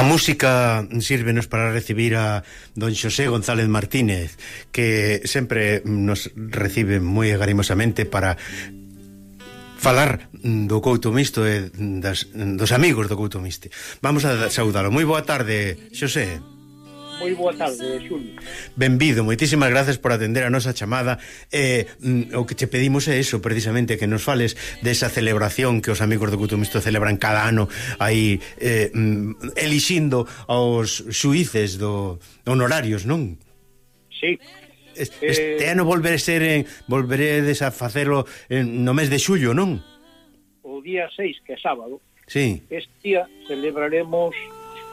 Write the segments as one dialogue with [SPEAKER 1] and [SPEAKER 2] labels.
[SPEAKER 1] A música sírvenos para recibir a don Xosé González Martínez, que sempre nos recibe moi agarimosamente para falar do Couto Misto e das, dos amigos do Couto Misto Vamos a saudalo. Moi boa tarde, Xosé.
[SPEAKER 2] Moi boa tarde, Xulio.
[SPEAKER 1] Benvido, moitísimas gracias por atender a nosa chamada. Eh, mm, o que che pedimos é eso, precisamente, que nos fales desa celebración que os amigos do Cutumisto celebran cada ano aí eh, mm, elixindo aos xuíces do honorarios, non?
[SPEAKER 2] Sí.
[SPEAKER 1] Este eh... ano volveré ser en, volveredes a facelo en, no mes de xullo, non?
[SPEAKER 2] O día 6, que é sábado.
[SPEAKER 1] Sí.
[SPEAKER 2] Este día celebraremos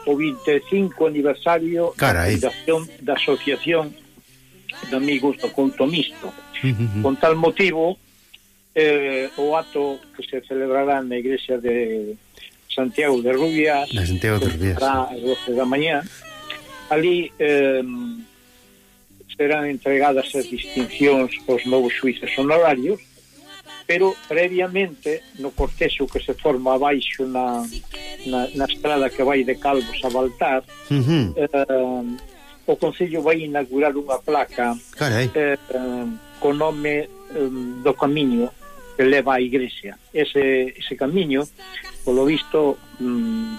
[SPEAKER 2] o 25 aniversario
[SPEAKER 1] Carai.
[SPEAKER 2] da fundación da Asociación de Amigos do Conto Mixto. Uh -huh. Con tal motivo, eh, o acto que se celebrará na igrexa de Santiago de Rubias,
[SPEAKER 1] na Santiago de Rubias,
[SPEAKER 2] ás 12 da mañá, ali eh, serán entregadas as distincións aos novos suíces honorarios, pero previamente no cortexo que se forma abaixo na, na, na estrada que vai de Calvos a Baltar uh -huh. eh, o Concello vai inaugurar unha placa eh, co nome eh, do camiño que leva á igrexa ese, ese camiño polo visto mm,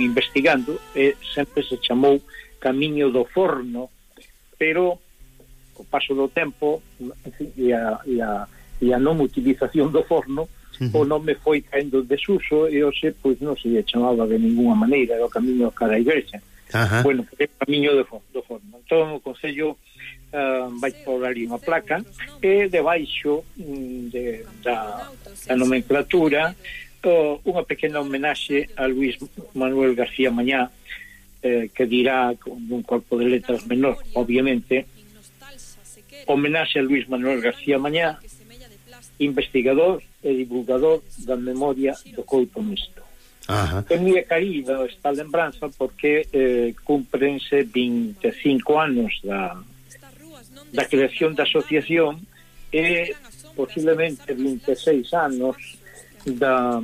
[SPEAKER 2] investigando e sempre se chamou Camiño do Forno pero o paso do tempo e a, e a e a non utilización do forno uh -huh. o nome foi caendo en desuso e hoxe pois non se chamaba de ninguna maneira era o camiño cara a igrexa Ajá. bueno, é o camiño do, do forno entón o Concello uh, ah, vai por ali unha placa e debaixo mm, de, da, da nomenclatura uh, unha pequena homenaxe a Luis Manuel García Mañá eh, que dirá con un corpo de letras menor, obviamente, homenaxe a Luis Manuel García Mañá investigador e divulgador da memoria do Couto Misto.
[SPEAKER 1] Ajá.
[SPEAKER 2] É moi acaído esta lembranza porque eh, cumprense 25 anos da, da creación da asociación e posiblemente 26 anos da,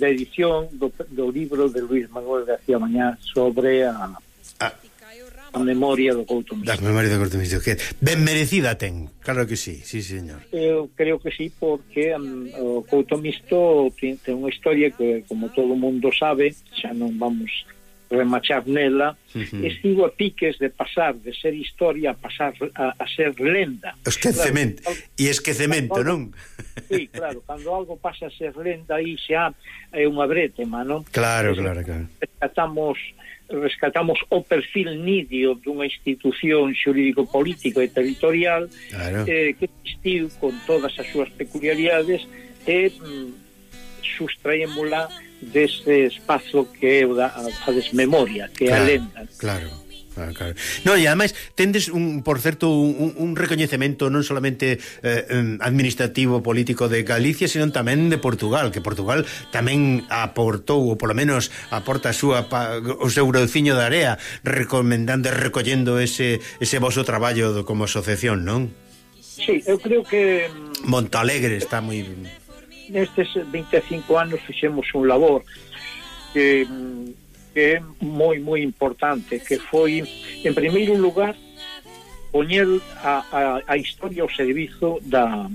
[SPEAKER 2] da edición do, do libro de Luis Manuel García Mañá sobre a, a a memoria do Couto Mixto.
[SPEAKER 1] Da memoria do Couto Mixto, que ben merecida ten, claro que sí, sí, señor.
[SPEAKER 2] Eu creo que sí, porque um, o Couto Mixto ten, ten unha historia que, como todo mundo sabe, xa non vamos Eh, remachar nela uh -huh. estivo a piques de pasar de ser historia a pasar a, a ser lenda
[SPEAKER 1] esquecemento, claro, e esquecemento, non?
[SPEAKER 2] Sí, claro, cando algo pasa a ser lenda aí xa é unha bretema, non?
[SPEAKER 1] Claro, Entonces, claro, claro
[SPEAKER 2] rescatamos rescatamos o perfil nidio dunha institución xurídico-político e territorial claro. eh, que existiu con todas as súas peculiaridades e eh, sustraémola dese espazo que é a, a desmemoria, que
[SPEAKER 1] claro,
[SPEAKER 2] a lenda.
[SPEAKER 1] Claro. Claro, claro. No, e ademais tendes un, por certo, un, un recoñecemento non solamente eh, administrativo político de Galicia, sino tamén de Portugal, que Portugal tamén aportou, ou polo menos aporta a súa pa, o seu grociño de area, recomendando e recollendo ese, ese vosso traballo como asociación, non?
[SPEAKER 2] Sí, eu creo que
[SPEAKER 1] Montalegre está moi
[SPEAKER 2] nestes 25 anos fixemos un labor que, que é moi moi importante que foi en primeiro lugar poñer a, a, a historia ao servizo da,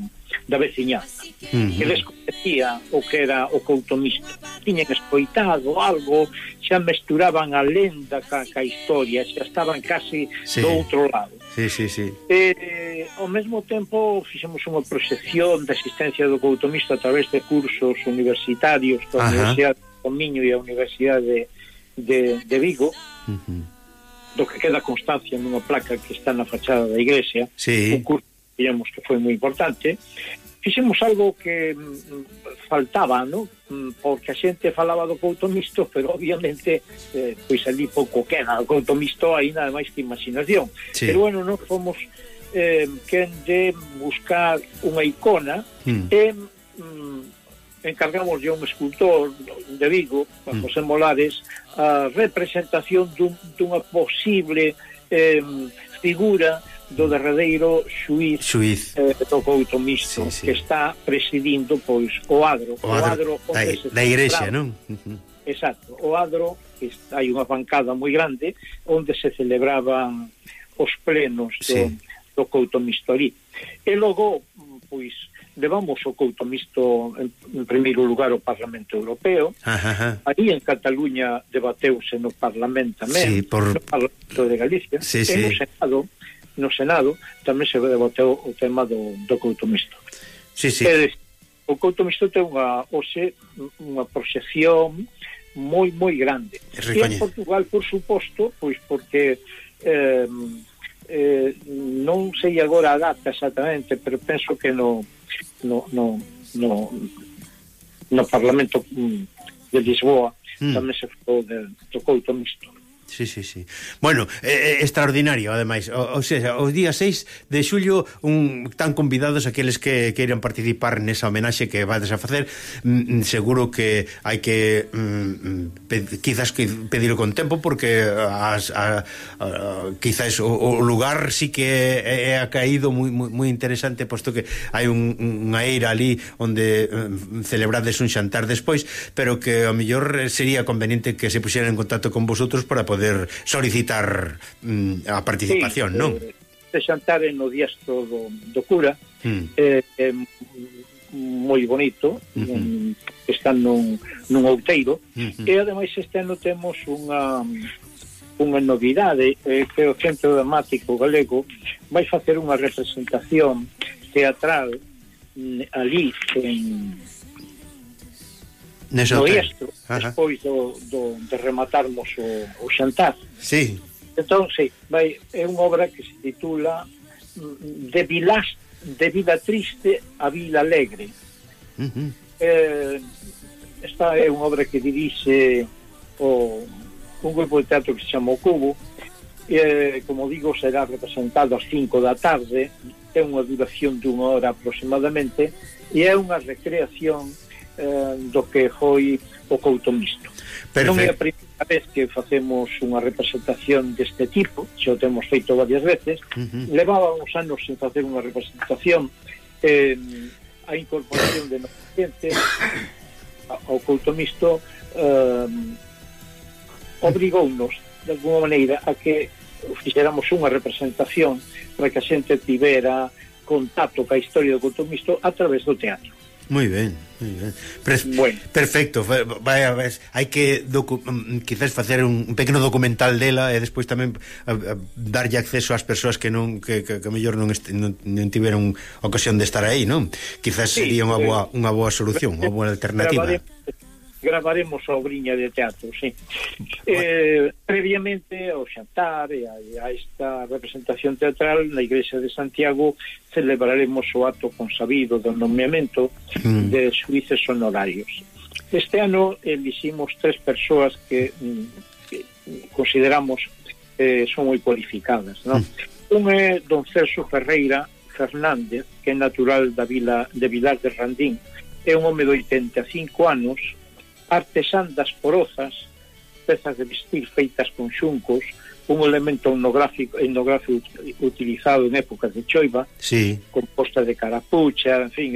[SPEAKER 2] da veciñanza uh -huh. que desconocía o que era o couto misto tiñen escoitado algo xa mesturaban a lenda ca, ca historia xa estaban casi sí. do outro lado
[SPEAKER 1] sí, sí, sí.
[SPEAKER 2] Eh, ao mesmo tempo fixemos unha proxección da existencia do couto misto a través de cursos universitarios da Universidade de Comiño e a Universidade de, de, de Vigo uh -huh do que queda constancia nunha placa que está na fachada da igrexa,
[SPEAKER 1] sí.
[SPEAKER 2] un curso digamos que foi moi importante, fixemos algo que mm, mm, faltaba, ¿no? Mm, porque a xente falaba do couto misto, pero obviamente eh, pois ali pouco queda, o couto misto aí nada máis que imaginación. Sí. Pero bueno, non fomos eh, quen de buscar unha icona mm. e mm, encargamos de un escultor de Vigo, a hmm. José Molares, a representación dun, dunha posible eh, figura do derradeiro xuiz,
[SPEAKER 1] xuiz.
[SPEAKER 2] Eh, do Couto Misto sí, sí. que está presidindo pois o adro,
[SPEAKER 1] o adro, o adro da, da igrexa, non?
[SPEAKER 2] Exacto, o adro, que hai unha bancada moi grande onde se celebraban os plenos do, sí. do Couto Mixto ali. E logo pois levamos o couto Misto en, en primeiro lugar ao Parlamento Europeo. Ajá, ajá. Aí en Cataluña debateuse no Parlamento tamén, sí, por... no Parlamento de Galicia. Sí, e no Senado no Senado tamén se debateu o tema do, do couto mixto.
[SPEAKER 1] Sí, sí. É
[SPEAKER 2] o couto mixto ten unha, hoxe, unha proxección moi, moi grande. E en Portugal, por suposto, pois porque eh, eh, non sei agora a data exactamente, pero penso que no, no, no, no, no Parlamento mm, de Lisboa mm. tamén se falou de, do couto mixto.
[SPEAKER 1] Sí, sí, sí. Bueno, eh, extraordinario, ademais. O, o sea, o día 6 de xullo un, tan convidados aqueles que queiran participar nesa homenaxe que vades a facer. Mm, mm seguro que hai que mm, mm pe, quizás que pedirlo con tempo porque as, a, a, quizás o, o lugar sí que é, é caído moi, moi, moi interesante posto que hai un, unha eira ali onde mm, celebrades un xantar despois, pero que ao mellor eh, sería conveniente que se puxeran en contacto con vosotros para poder poder solicitar mm, a participación, sí, non?
[SPEAKER 2] Eh, xantar xantaren no diestro do, do cura, mm. eh, eh, moi bonito, uh -huh. un, están nun, nun outeiro, uh -huh. e ademais este ano temos unha unha novidade eh, que o Centro Dramático Galego vai facer unha representación teatral mm, ali en, Nese no hotel. Despois do, do, de rematarmos o, o xantar.
[SPEAKER 1] Sí.
[SPEAKER 2] Entón, sí, vai, é unha obra que se titula mm, De Vilas, de Vila Triste a Vila Alegre. Uh -huh. eh, esta é unha obra que dirixe o, un grupo de teatro que se chama O Cubo, eh, como digo, será representado ás 5 da tarde, ten unha duración dunha hora aproximadamente, e é unha recreación eh, do que foi o couto Misto. Perfecto. Non é a primeira vez que facemos unha representación deste tipo, xa o temos feito varias veces, uh -huh. levaba uns anos sen facer unha representación eh, a incorporación de nosa clientes ao couto Misto eh, obrigounos de alguma maneira a que fixéramos unha representación para que a xente tivera contacto ca historia do couto Misto a través do teatro.
[SPEAKER 1] Muy bien, muy bien. Pre bueno. Perfecto, vai, vai, hai que docu, mm, quizás facer un, un pequeno documental dela e eh, despois tamén a, a, darlle acceso ás persoas que non que, que, que mellor non, non, non tiveron ocasión de estar aí, non? Quizás sí, sería unha boa unha boa solución, unha boa alternativa
[SPEAKER 2] gravaremos a obriña de teatro, sí. Eh, previamente ao xantar e a, a esta representación teatral na Igrexa de Santiago celebraremos o acto consabido do nomeamento mm. de suíces honorarios. Este ano eliximos tres persoas que, mm, que consideramos eh, son moi cualificadas, non? Mm. Un é don Celso Ferreira Fernández, que é natural da vila de Vilar de Randín, é un home de 85 anos artesán das porozas, pezas de vestir feitas con xuncos, un elemento etnográfico, etnográfico utilizado en épocas de choiva,
[SPEAKER 1] sí.
[SPEAKER 2] composta de carapucha, en fin,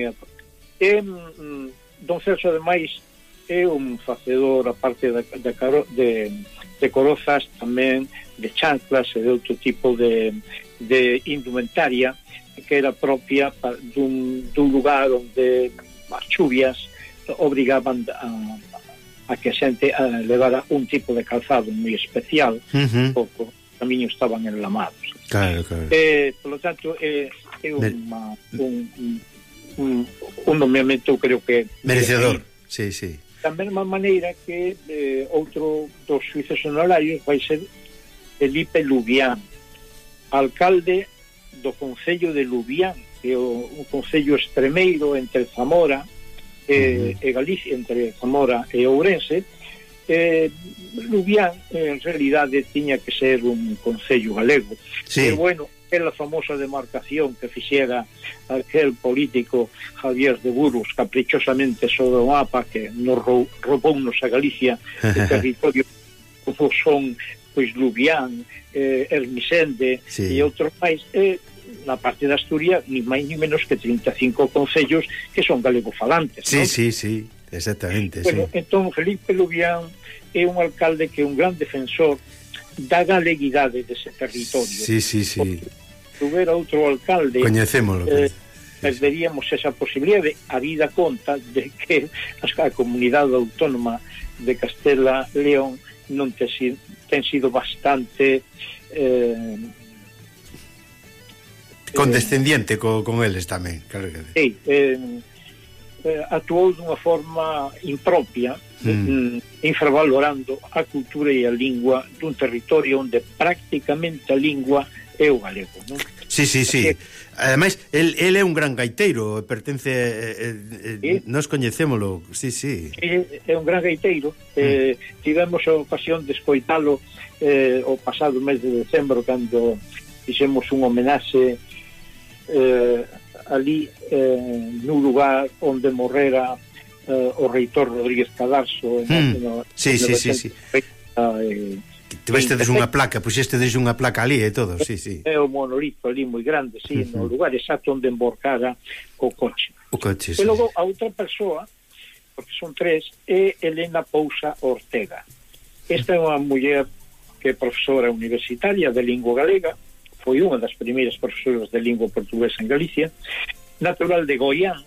[SPEAKER 2] e, mm, don Celso ademais é un facedor aparte da, da de, de corozas tamén de chanclas e de outro tipo de, de indumentaria que era propia dun, dun lugar onde as chuvias obrigaban a, a que a xente a, levara un tipo de calzado moi especial, uh -huh. pouco camiños estaban enlamados.
[SPEAKER 1] Claro, claro.
[SPEAKER 2] Eh, polo tanto, é eh, unha, un, un, un, un nomeamento, creo que...
[SPEAKER 1] Merecedor, sí, sí.
[SPEAKER 2] Tamén má maneira que eh, outro dos suizos honorarios vai ser Felipe Lubián, alcalde do Concello de Lubián, que é o, o Concello Extremeiro entre Zamora eh, e eh, Galicia, entre Zamora e Ourense, eh, Lubián en realidade tiña que ser un concello galego sí. e bueno, aquela famosa demarcación que fixera aquel político Javier de Burgos caprichosamente sobre o mapa que nos ro roubounos a Galicia o territorio como son pois Lubián, eh, Ermisende sí. e outros máis eh, na parte de Asturias ni máis ni menos que 35 concellos que son galegofalantes.
[SPEAKER 1] Sí,
[SPEAKER 2] ¿no?
[SPEAKER 1] sí, sí, exactamente.
[SPEAKER 2] Bueno,
[SPEAKER 1] sí.
[SPEAKER 2] entón Felipe Lubián é un alcalde que é un gran defensor da galeguidade dese territorio.
[SPEAKER 1] Sí, sí, sí.
[SPEAKER 2] Se houbera outro alcalde...
[SPEAKER 1] Coñecémoslo.
[SPEAKER 2] Eh, perderíamos esa posibilidade a vida conta de que a comunidade autónoma de Castela León non te, ten sido bastante eh,
[SPEAKER 1] Condescendiente eh, co, con eles tamén, claro que sí.
[SPEAKER 2] Eh, eh, actuou dunha forma impropia,
[SPEAKER 1] mm.
[SPEAKER 2] Eh, mm. infravalorando a cultura e a lingua dun territorio onde prácticamente a lingua é o galego, non?
[SPEAKER 1] Sí, sí, sí. Ademais, el, el é un gran gaiteiro, pertence... Eh, eh, eh
[SPEAKER 2] sí.
[SPEAKER 1] Nos coñecémolo, sí, sí.
[SPEAKER 2] É, é un gran gaiteiro. Eh, mm. Eh, tivemos a ocasión de escoitalo eh, o pasado mes de decembro, cando fixemos un homenaxe eh, ali eh, nun lugar onde morrera eh, o reitor Rodríguez Cadarso en,
[SPEAKER 1] hmm.
[SPEAKER 2] no,
[SPEAKER 1] sí, sí, sí, sí.
[SPEAKER 2] Eh,
[SPEAKER 1] Tivestedes unha placa, puxestedes unha placa ali e todo, sí, sí.
[SPEAKER 2] É o monolito ali moi grande, sí,
[SPEAKER 1] uh -huh.
[SPEAKER 2] no lugar exacto onde emborcara o coche.
[SPEAKER 1] O coche, sí.
[SPEAKER 2] E logo a outra persoa, porque son tres, é Elena Pousa Ortega. Esta é unha muller que é profesora universitaria de lingua galega, foi unha das primeiras profesoras de lingua portuguesa en Galicia, natural de Goián,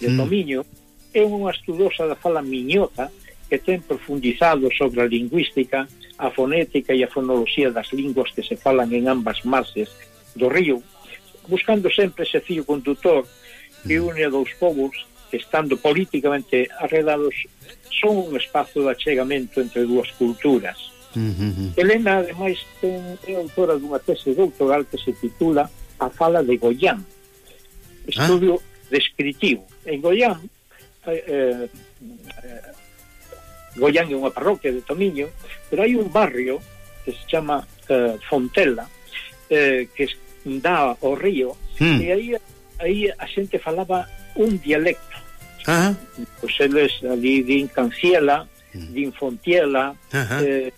[SPEAKER 2] de
[SPEAKER 1] mm.
[SPEAKER 2] Tomiño, é unha estudosa da fala miñota que ten profundizado sobre a lingüística, a fonética e a fonoloxía das linguas que se falan en ambas marxes do río, buscando sempre ese fío conductor que mm. une a dous povos que estando políticamente arredados son un espazo de achegamento entre dúas culturas.
[SPEAKER 1] Uh -huh.
[SPEAKER 2] Helena, ademais, ten, é autora dunha tese doutoral que se titula A fala de Goián, estudio ah. descritivo. En Goián, eh, eh, Goián é unha parroquia de Tomiño, pero hai un barrio que se chama eh, Fontela, eh, que dá ao río,
[SPEAKER 1] mm.
[SPEAKER 2] e aí, aí a xente falaba un dialecto.
[SPEAKER 1] Ah.
[SPEAKER 2] Pois eles ali din Canciela,
[SPEAKER 1] mm.
[SPEAKER 2] din Fontiela,
[SPEAKER 1] ah.
[SPEAKER 2] eh,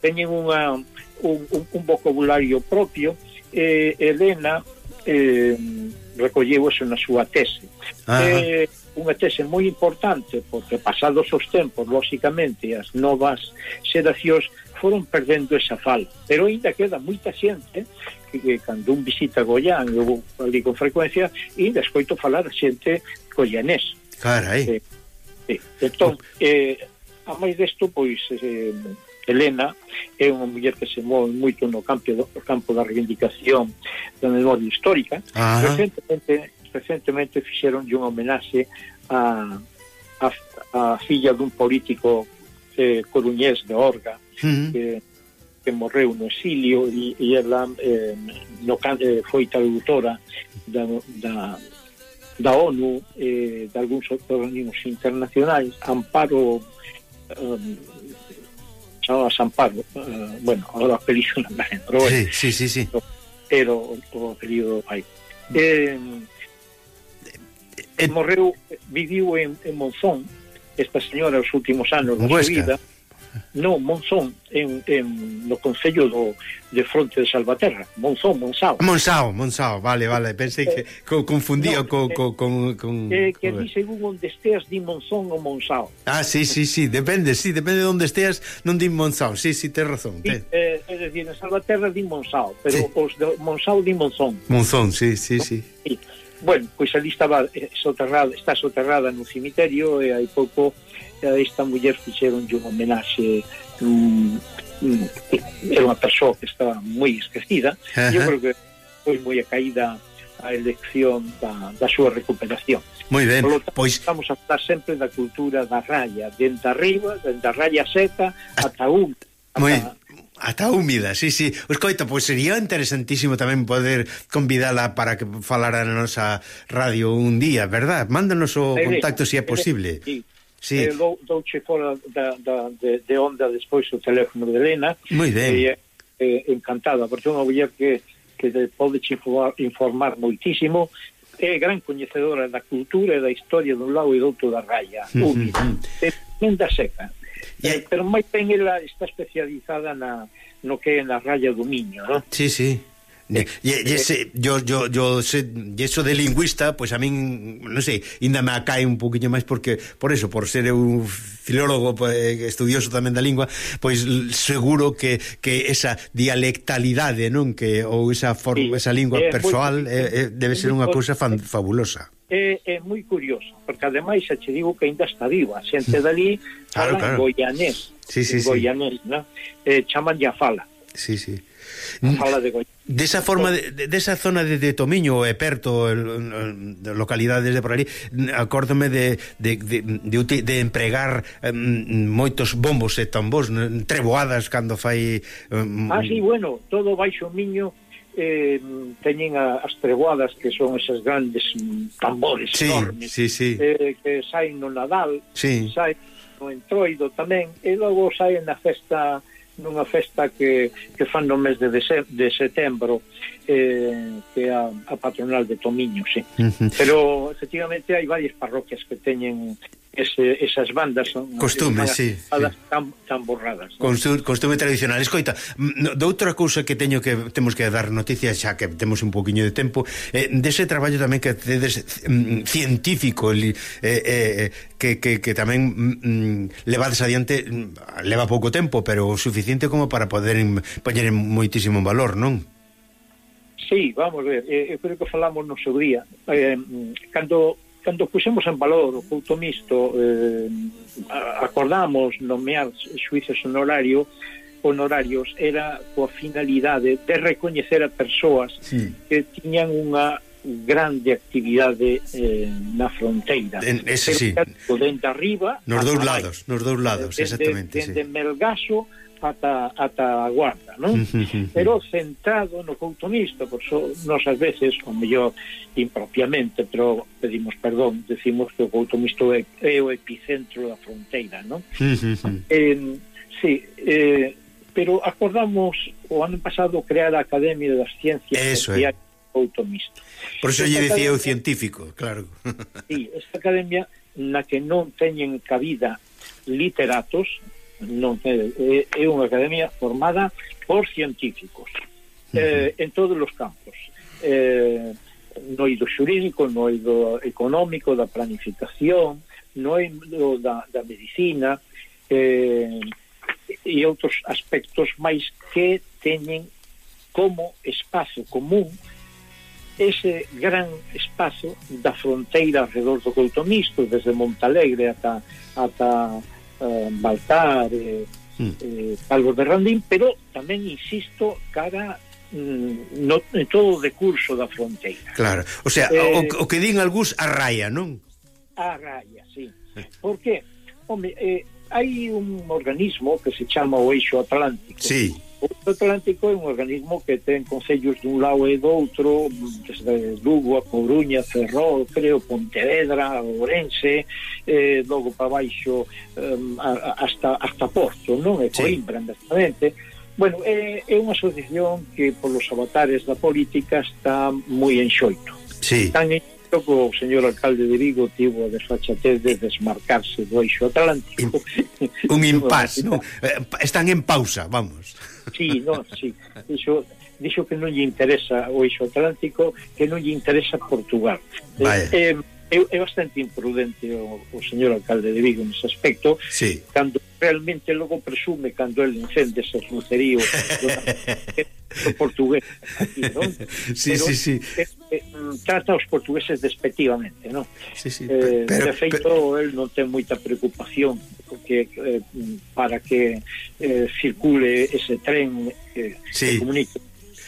[SPEAKER 2] teñen unha, un, un, un vocabulario propio eh, Elena eh, recolleu eso na súa tese.
[SPEAKER 1] Ajá.
[SPEAKER 2] eh, unha tese moi importante porque pasados os tempos lóxicamente as novas xeracións foron perdendo esa fala. Pero ainda queda moita xente que, que cando un visita Goián eu ali con frecuencia ainda escoito falar a xente goianés
[SPEAKER 1] carai.
[SPEAKER 2] Eh, eh, entón eh, a máis desto pois eh, Elena é unha muller que se move moito no campo, do, campo da reivindicación da memoria histórica.
[SPEAKER 1] Ajá.
[SPEAKER 2] Recentemente, recentemente fixeron un homenaxe a, a, a filla dun político eh, coruñés de Orga,
[SPEAKER 1] uh -huh.
[SPEAKER 2] que, que morreu no exilio e, e ela eh, no, eh, foi traductora da, da, da ONU eh, de algúns organismos internacionais Amparo um, chamaba San Pablo, uh, eh, bueno, agora o apelido non me lembro,
[SPEAKER 1] sí, sí, sí, sí.
[SPEAKER 2] era o, o apelido do pai. Eh,
[SPEAKER 1] eh,
[SPEAKER 2] morreu, viviu en, en Monzón, esta señora os últimos anos da súa vida, Non, Monzón, en, en, no Concello do, de Fronte de Salvaterra. Monzón, Monsao.
[SPEAKER 1] Monsao, Monsao, vale, vale. Pensei que eh, co, confundía
[SPEAKER 2] no,
[SPEAKER 1] co,
[SPEAKER 2] eh,
[SPEAKER 1] co, con... con
[SPEAKER 2] eh, que,
[SPEAKER 1] que
[SPEAKER 2] di según onde esteas di Monzón ou Monsao.
[SPEAKER 1] Ah, sí, sí, sí, depende, sí, depende de onde esteas non di Monsao. Sí, sí, tes razón. Ten.
[SPEAKER 2] Eh, é dicir, en Salvaterra di Monsao, pero
[SPEAKER 1] sí.
[SPEAKER 2] os de Monsao di Monzón.
[SPEAKER 1] Monzón, sí, sí, sí.
[SPEAKER 2] sí. Bueno, pois ali estaba soterrada, está soterrada no cemiterio e hai pouco Eh, esta muller fixeron un homenaxe un, un, era unha persoa que estaba moi esquecida
[SPEAKER 1] uh
[SPEAKER 2] -huh. eu creo que foi moi a caída a elección da, da súa recuperación.
[SPEAKER 1] Moi ben,
[SPEAKER 2] Polo tanto,
[SPEAKER 1] pois...
[SPEAKER 2] Estamos a falar sempre da cultura da raya, dentro arriba, dentro a raya seca, ata un... Ata...
[SPEAKER 1] Moi, Ata húmida, sí, sí. Pois Escoita, pois sería interesantísimo tamén poder convidala para que falara na nosa radio un día, verdad? Mándanos o contacto se si é posible.
[SPEAKER 2] Sí,
[SPEAKER 1] Sí.
[SPEAKER 2] Eh, dou, douche fora da, da, de, de onda despois o teléfono de Elena.
[SPEAKER 1] Moi ben.
[SPEAKER 2] E, eh, eh encantada, porque é unha muller que, que te pode informar, informar moitísimo é gran coñecedora da cultura e da historia dun lado e do outro da raya única,
[SPEAKER 1] mm
[SPEAKER 2] seca
[SPEAKER 1] e...
[SPEAKER 2] eh, pero máis ben ela está especializada na, no que é na raya do Miño ¿no?
[SPEAKER 1] sí, sí Eh, y, e, eh, ese, yo, yo, yo ese, y eso de lingüista, pues a min, non sei, ainda me acae un poquinho máis porque, por eso, por ser un filólogo estudioso tamén da lingua, pois seguro que, que esa dialectalidade, non? Que, ou esa forma, sí, esa lingua é, persoal eh, eh, eh, debe ser unha cousa fan, fabulosa
[SPEAKER 2] é, é moi curioso, porque ademais xa che digo que ainda está viva, xente dali fala claro, claro. goianés,
[SPEAKER 1] sí, sí,
[SPEAKER 2] goianés, sí. ¿no? eh, chaman ya fala.
[SPEAKER 1] Sí, sí.
[SPEAKER 2] Fala de Goiás.
[SPEAKER 1] Desa forma, de, de desa zona de, de Tomiño e perto el, el, localidades de por ali, acórdome de, de, de, de, de empregar um, moitos bombos e tambos treboadas cando fai...
[SPEAKER 2] Um, ah, sí, bueno, todo baixo miño eh, teñen a, as treboadas que son esas grandes mm, tambores
[SPEAKER 1] sí,
[SPEAKER 2] enormes
[SPEAKER 1] sí, sí.
[SPEAKER 2] Eh, que saen no Nadal
[SPEAKER 1] sí.
[SPEAKER 2] saen no Entroido tamén e logo saen na festa nunha festa que, que fan no mes de, de setembro eh, que é a, a patronal de Tomiño, sí. Uh -huh. Pero efectivamente hai varias parroquias que teñen ese, esas bandas son
[SPEAKER 1] costume, sí, bandas sí.
[SPEAKER 2] tan, tan borradas.
[SPEAKER 1] ¿no? Costume, costume tradicional. Escoita, doutra cousa que teño que temos que dar noticias xa que temos un poquinho de tempo, eh, dese traballo tamén que tedes mm, científico eh, eh, eh, que, que, que tamén mm, levades adiante leva pouco tempo, pero o suficiente como para poder poñer moitísimo valor, non?
[SPEAKER 2] Sí, vamos ver, eh, eu creo que falamos no seu día. Eh, cando cando puxemos en valor o culto mixto, eh, acordamos nomear xuíces honorario, honorarios era coa finalidade de recoñecer a persoas sí. que tiñan unha grande actividade eh, na fronteira.
[SPEAKER 1] En, ese sí.
[SPEAKER 2] Dende arriba...
[SPEAKER 1] Nos dous lados, nos dous lados, exactamente.
[SPEAKER 2] Dende, sí. Melgaso ata, ata a guarda, non? pero centrado no coutonista, por so, nos ás veces, o mellor impropiamente, pero pedimos perdón, decimos que o coutonista é, é o epicentro da fronteira, non? eh, sí, eh, pero acordamos o ano pasado crear a Academia das Ciencias
[SPEAKER 1] Eso, Sociales
[SPEAKER 2] Couto Coutonista.
[SPEAKER 1] Por iso lle dicía o científico, claro.
[SPEAKER 2] sí, esta academia na que non teñen cabida literatos, non é, é, unha academia formada por científicos eh, en todos os campos. Eh, no eido xurídico no eido económico da planificación noido da, da medicina eh, e outros aspectos máis que teñen como espazo común ese gran espazo da fronteira alrededor do Couto Misto, desde Montalegre ata, ata eh, Baltar hmm. eh, mm. eh, Albor de Randín pero tamén insisto cara mm, no, en todo o decurso da fronteira.
[SPEAKER 1] Claro, o sea, eh, o, o que din algús a raya, non?
[SPEAKER 2] A raya, sí. porque, Por que? Home, eh, hai un organismo que se chama o Eixo Atlántico.
[SPEAKER 1] Sí
[SPEAKER 2] O Atlántico é un organismo que ten concellos dun lado e do outro, desde Lugo, a Coruña, Ferrol, creo, Pontevedra, Ourense, eh, logo para baixo eh, hasta, hasta Porto, non? E Coimbra, sí. exactamente. Bueno, é, é unha asociación que polos avatares da política está moi enxoito.
[SPEAKER 1] Sí.
[SPEAKER 2] Tan enxoito que o señor alcalde de Vigo tivo a desfachatez de desmarcarse do eixo atlántico.
[SPEAKER 1] In, un impás, non? Eh, están en pausa, vamos.
[SPEAKER 2] Sí, no, sí. Dixo, dixo que non lle interesa o Eixo Atlántico, que non lle interesa Portugal.
[SPEAKER 1] Vale. Eh,
[SPEAKER 2] é, eh, é bastante imprudente o, o señor alcalde de Vigo nese aspecto,
[SPEAKER 1] sí.
[SPEAKER 2] cando realmente logo presume cando el encende ese lucerío do portugués aquí, non?
[SPEAKER 1] Sí,
[SPEAKER 2] pero,
[SPEAKER 1] sí, sí.
[SPEAKER 2] Eh, eh, trata os portugueses despectivamente, non?
[SPEAKER 1] Sí, sí.
[SPEAKER 2] Eh,
[SPEAKER 1] pero,
[SPEAKER 2] de feito, pero... el non ten moita preocupación porque eh, para que eh, circule ese tren eh, que,
[SPEAKER 1] sí.
[SPEAKER 2] que comunique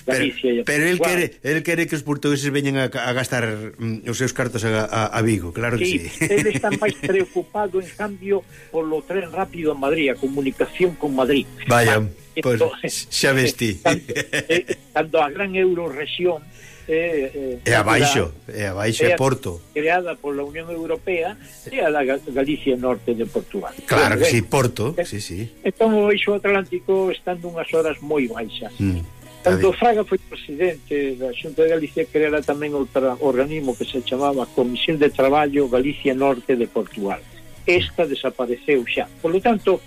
[SPEAKER 1] Galicia pero, pero el quere, el quere que os portugueses veñen a, a gastar mm, os seus cartos a, a, a Vigo, claro que sí.
[SPEAKER 2] sí. Ele está máis preocupado, en cambio, polo tren rápido a Madrid, a comunicación con Madrid.
[SPEAKER 1] Vaya, pois pues, xa vesti.
[SPEAKER 2] Cando, eh, cando a gran euroregión
[SPEAKER 1] é, é, é abaixo, é abaixo é, Porto.
[SPEAKER 2] Creada pola Unión Europea e a da Galicia Norte de Portugal.
[SPEAKER 1] Claro que sí, Porto, é, sí, sí.
[SPEAKER 2] Entón o eixo atlántico estando unhas horas moi baixas. Mm. Cando Fraga foi presidente da Xunta de Galicia creara tamén outro organismo que se chamaba Comisión de Traballo Galicia Norte de Portugal. Esta desapareceu xa. Por lo tanto,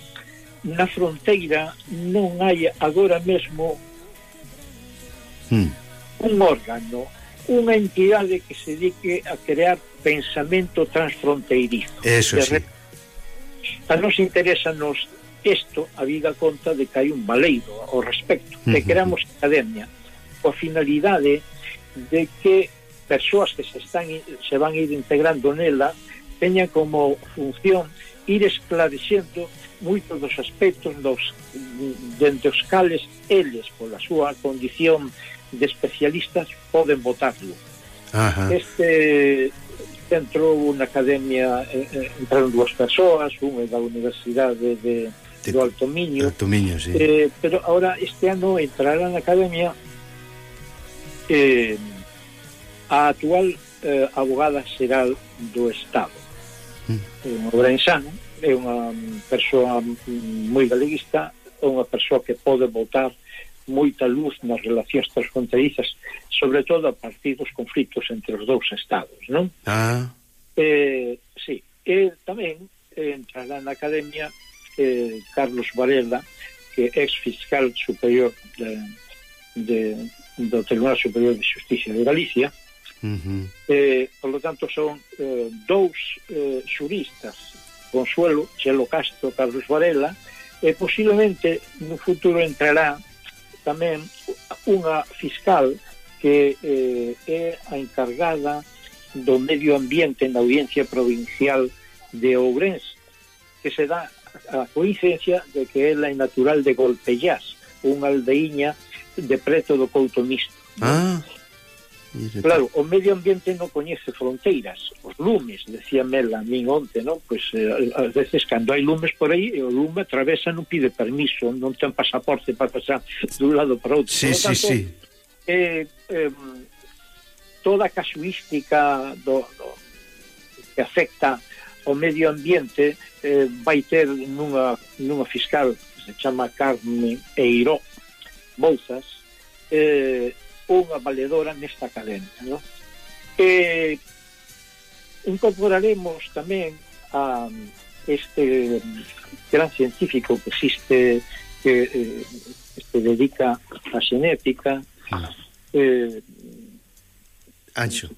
[SPEAKER 2] na fronteira non hai agora mesmo
[SPEAKER 1] mm
[SPEAKER 2] un órgano, unha entidade que se dedique a crear pensamento transfronteirizo.
[SPEAKER 1] Eso sí.
[SPEAKER 2] A nos interesa nos isto a vida conta de que hai un baleiro ao respecto, uh -huh. que creamos academia coa finalidade de que persoas que se están se van a ir integrando nela teñan como función ir esclarecendo moitos dos aspectos dos, dentro os cales eles, pola súa condición de especialistas, poden votarlo. Ajá. Este centro, unha academia, eh, eh, entraron dúas persoas, unha da Universidade de, de do Alto Miño,
[SPEAKER 1] Alto Miño sí.
[SPEAKER 2] eh, pero ahora este ano entrará na academia eh, a actual eh, abogada xeral do Estado mm. é un é unha persoa moi galeguista, é unha persoa que pode botar moita luz nas relacións transfronterizas, sobre todo a partir dos conflitos entre os dous estados, non?
[SPEAKER 1] Ah.
[SPEAKER 2] Eh, sí, e tamén entrará na academia eh, Carlos Varela, que é ex fiscal superior de, de, do Tribunal Superior de Justicia de Galicia, Uh -huh. eh, por lo tanto, son eh, dous eh, xuristas, Consuelo, Chelo Castro, Carlos Varela, e posiblemente no futuro entrará tamén unha fiscal que eh, é a encargada do medio ambiente na audiencia provincial de Ourense, que se dá a coincidencia de que ela é natural de Golpellás, unha aldeíña de preto do Couto Misto.
[SPEAKER 1] Ah.
[SPEAKER 2] Claro, o medio ambiente non coñece fronteiras, os lumes, decía Mela a min onte, non? Pois eh, ás veces cando hai lumes por aí, o lume atravesa non pide permiso, non ten pasaporte para pasar dun lado para outro.
[SPEAKER 1] Sí, tanto, sí, sí.
[SPEAKER 2] Eh, eh, toda a casuística do, do, que afecta o medio ambiente eh, vai ter nunha, nunha fiscal que se chama Carmen Eiró Bolsas, eh, unha valedora nesta cadena No? E incorporaremos tamén a este gran científico que existe que, eh, que se dedica a xenética
[SPEAKER 1] ah.
[SPEAKER 2] eh,
[SPEAKER 1] Anxo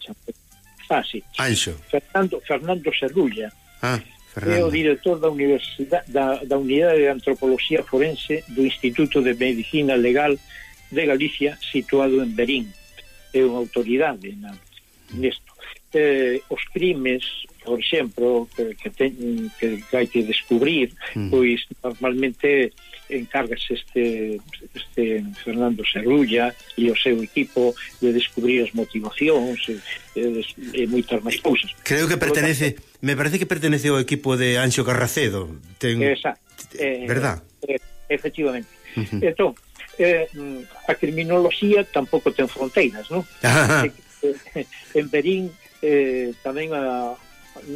[SPEAKER 2] ah, sí.
[SPEAKER 1] Anxo
[SPEAKER 2] Fernando, Fernando Serrulla
[SPEAKER 1] ah,
[SPEAKER 2] é o director da Universidade da, da Unidade de Antropoloxía Forense do Instituto de Medicina Legal de Galicia situado en Berín. É unha autoridade na, nisto. Eh, os crimes, por exemplo, que, ten, que hai que descubrir, mm. pois normalmente encárgase este, este Fernando Serrulla e o seu equipo de descubrir as motivacións e, e, e moitas máis cousas.
[SPEAKER 1] Creo que pertenece, me parece que pertenece ao equipo de Anxo Carracedo.
[SPEAKER 2] Ten... Esa, eh,
[SPEAKER 1] verdad?
[SPEAKER 2] Eh, eh efectivamente. Uh -huh. Entón, eh, a criminoloxía tampouco ten fronteiras, non? Eh, en Berín eh, tamén a,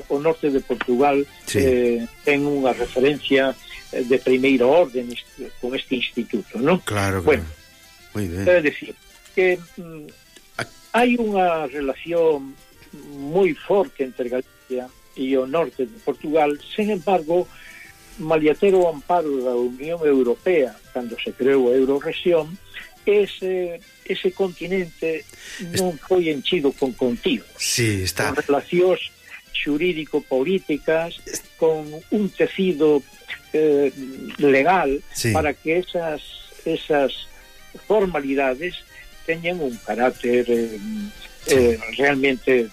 [SPEAKER 2] o norte de Portugal sí. eh, ten unha referencia eh, de primeira orden con este instituto, non?
[SPEAKER 1] Claro,
[SPEAKER 2] claro. Bueno,
[SPEAKER 1] Muy ben.
[SPEAKER 2] É dicir, que mm, hai unha relación moi forte entre Galicia e o norte de Portugal, sen embargo, maliatero o amparo da Unión Europea cando se creou a Euroregión ese, ese continente non foi enchido con contigo
[SPEAKER 1] sí, está.
[SPEAKER 2] con relacións xurídico-políticas con un tecido eh, legal sí. para que esas, esas formalidades teñan un carácter eh, sí. eh, realmente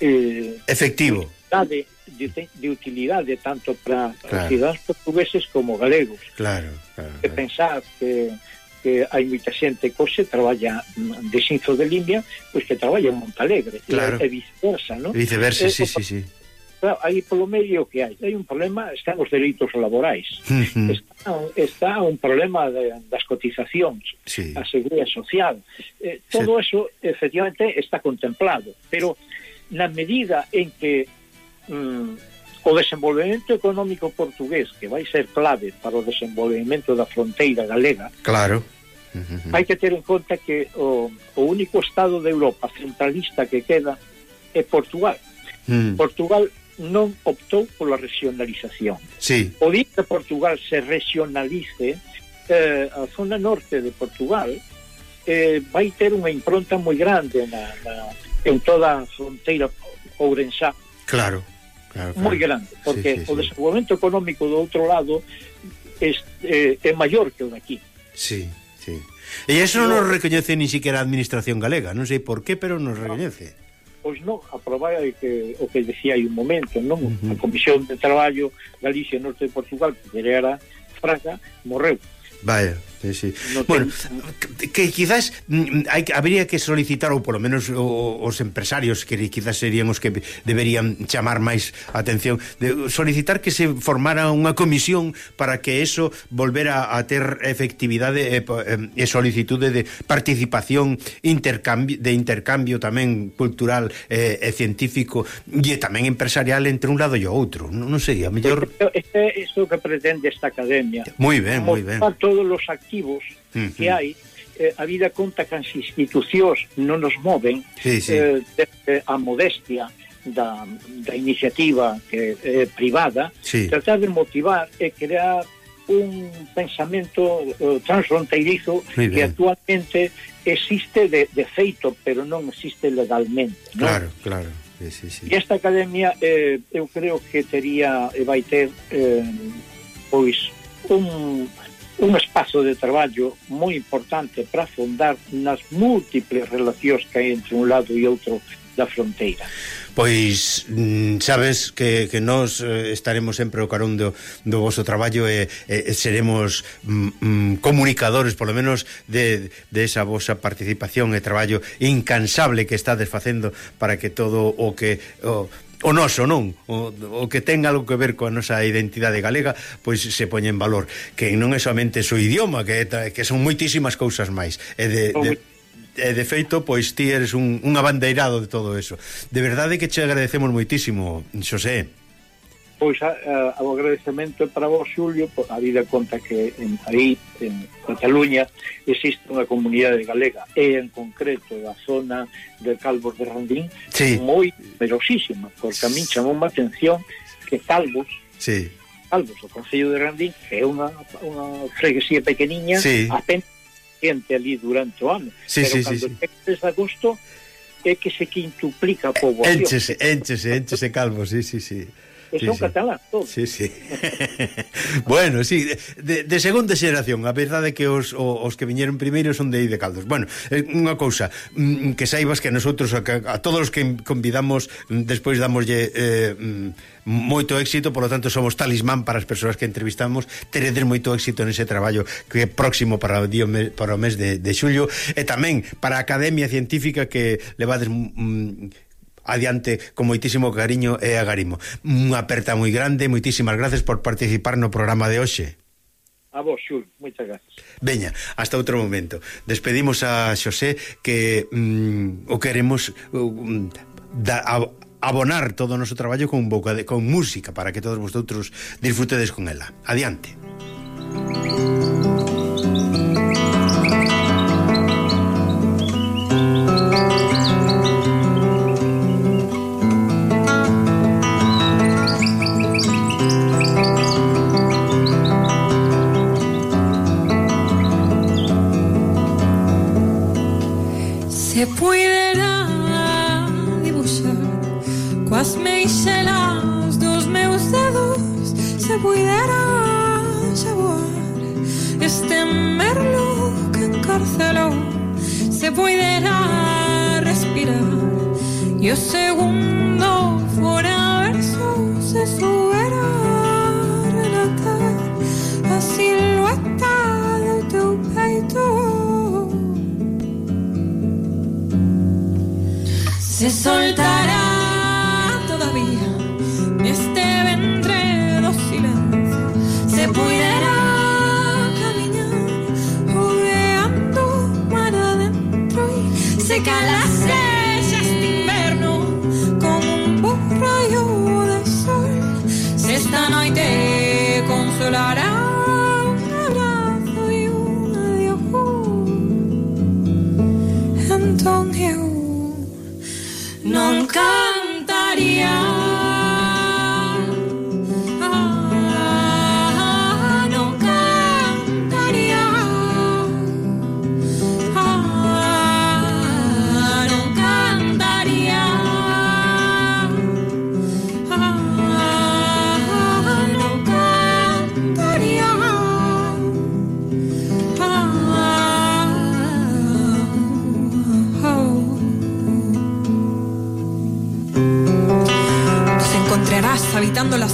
[SPEAKER 1] eh, efectivo
[SPEAKER 2] de, de utilidade tanto para claro. cidadãos portugueses como galegos.
[SPEAKER 1] Claro, claro.
[SPEAKER 2] Que pensar que que hai moita xente que se traballa de Xinzo de Limbia, pois que traballa en Montalegre,
[SPEAKER 1] claro.
[SPEAKER 2] e viceversa, non?
[SPEAKER 1] Viceversa, sí, sí, sí.
[SPEAKER 2] Claro, aí polo medio que hai, hai un problema, están os dereitos laborais, está, está un problema de, das cotizacións,
[SPEAKER 1] sí.
[SPEAKER 2] a seguridade social, eh, todo sí. eso efectivamente está contemplado, pero na medida en que mm, o desenvolvemento económico portugués que vai ser clave para o desenvolvemento da fronteira galega
[SPEAKER 1] claro
[SPEAKER 2] uh -huh. hai que ter en conta que o, o único estado de Europa centralista que queda é Portugal mm. Portugal non optou pola regionalización
[SPEAKER 1] sí.
[SPEAKER 2] o día que Portugal se regionalice eh, a zona norte de Portugal eh, vai ter unha impronta moi grande na, na, en toda a fronteira ourensá.
[SPEAKER 1] Claro claro, claro.
[SPEAKER 2] moi grande, porque
[SPEAKER 1] sí, sí,
[SPEAKER 2] o desenvolvemento sí. económico do outro lado é, é, é maior que o daqui.
[SPEAKER 1] Sí, sí. E iso non nos recoñece ni siquiera a Administración Galega, non sei por qué, pero nos recoñece.
[SPEAKER 2] Pois non, aprobai que, o que decía hai un momento, non? Uh -huh. A Comisión de Traballo Galicia Norte de Portugal, que era Fraga, morreu.
[SPEAKER 1] Vaya. Sí, sí.
[SPEAKER 2] No
[SPEAKER 1] bueno,
[SPEAKER 2] ten...
[SPEAKER 1] que quizás mm, mm, hai, habría que solicitar ou polo menos o, os empresarios que quizás seríamos que deberían chamar máis atención de solicitar que se formara unha comisión para que eso volvera a ter efectividade e, e solicitude de participación intercambio de intercambio tamén cultural e, e científico e tamén empresarial entre un lado e o outro. Non, non sería mellor
[SPEAKER 2] Este é iso que pretende esta academia.
[SPEAKER 1] Moi ben, moi ben.
[SPEAKER 2] Todos os actores
[SPEAKER 1] arquivos uh -huh.
[SPEAKER 2] que hai, eh, a vida conta que as institucións non nos moven
[SPEAKER 1] sí, sí.
[SPEAKER 2] Eh, de, de, a modestia da, da iniciativa que, eh, privada,
[SPEAKER 1] sí.
[SPEAKER 2] tratar de motivar e crear un pensamento eh, transfronteirizo que actualmente existe de, de feito, pero non existe legalmente. ¿no?
[SPEAKER 1] Claro, claro. Sí, sí, sí.
[SPEAKER 2] E esta academia eh, eu creo que tería e vai ter eh, pois un un espazo de traballo moi importante para afondar nas múltiples relacións que hai entre un lado e outro da fronteira.
[SPEAKER 1] Pois mm, sabes que, que nós eh, estaremos sempre o carón do, do voso traballo e, e seremos mm, mm, comunicadores, polo menos de, de esa vosa participación e traballo incansable que estades facendo para que todo o que o, o noso, non? O, o que ten algo que ver coa nosa identidade galega, pois se poñe en valor, que non é somente o seu idioma, que que son moitísimas cousas máis. E de, de e de feito, pois ti eres un, un abandeirado de todo eso. De verdade que che agradecemos moitísimo, Xosé.
[SPEAKER 2] Pois a, a, o agradecemento é para vos, Xulio, por a vida conta que en, aí, en Cataluña, existe unha comunidade galega, e en concreto a zona de Calvos de Randín,
[SPEAKER 1] sí.
[SPEAKER 2] moi numerosísima, porque a min chamou má atención que Calvos,
[SPEAKER 1] sí.
[SPEAKER 2] Calvos, o Concello de Randín, que é unha, unha freguesía pequeniña,
[SPEAKER 1] sí.
[SPEAKER 2] apenas xente ali durante o ano,
[SPEAKER 1] sí,
[SPEAKER 2] pero
[SPEAKER 1] sí,
[SPEAKER 2] cando
[SPEAKER 1] sí,
[SPEAKER 2] sí. de agosto é que se quintuplica a poboación.
[SPEAKER 1] Enchese, enchese, enchese Calvos, sí, sí, sí
[SPEAKER 2] que
[SPEAKER 1] sí,
[SPEAKER 2] son
[SPEAKER 1] sí.
[SPEAKER 2] catalán todos.
[SPEAKER 1] Sí, sí. bueno, sí, de, de segunda xeración, a verdade é que os, os que viñeron primeiro son de aí de Caldos. Bueno, eh, unha cousa, mm, que saibas que nosotros a, a todos os que convidamos mm, despois damoslle eh, mm, moito éxito, por lo tanto somos talismán para as persoas que entrevistamos, teredes moito éxito nese traballo que é próximo para o día para o mes de, de xullo e tamén para a Academia Científica que levades mm, adiante con moitísimo cariño e agarimo. Unha aperta moi grande, moitísimas gracias por participar no programa de hoxe.
[SPEAKER 2] A vos, Xul, moitas gracias.
[SPEAKER 1] Veña, hasta outro momento. Despedimos a Xosé que mm, o queremos mm, da, a, abonar todo o noso traballo con boca de, con música para que todos vosotros disfrutedes con ela. Adiante.
[SPEAKER 3] Música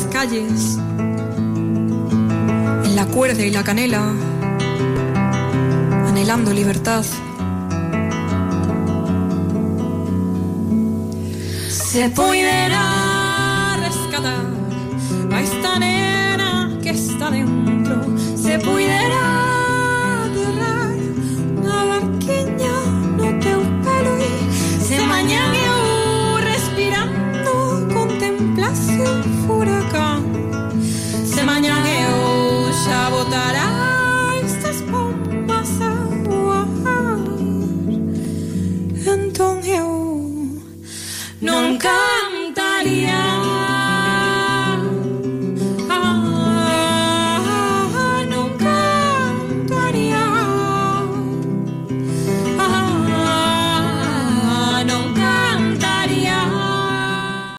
[SPEAKER 3] calles, en la cuerda y la canela, anhelando libertad. Se pudiera rescatar a esta nena que está dentro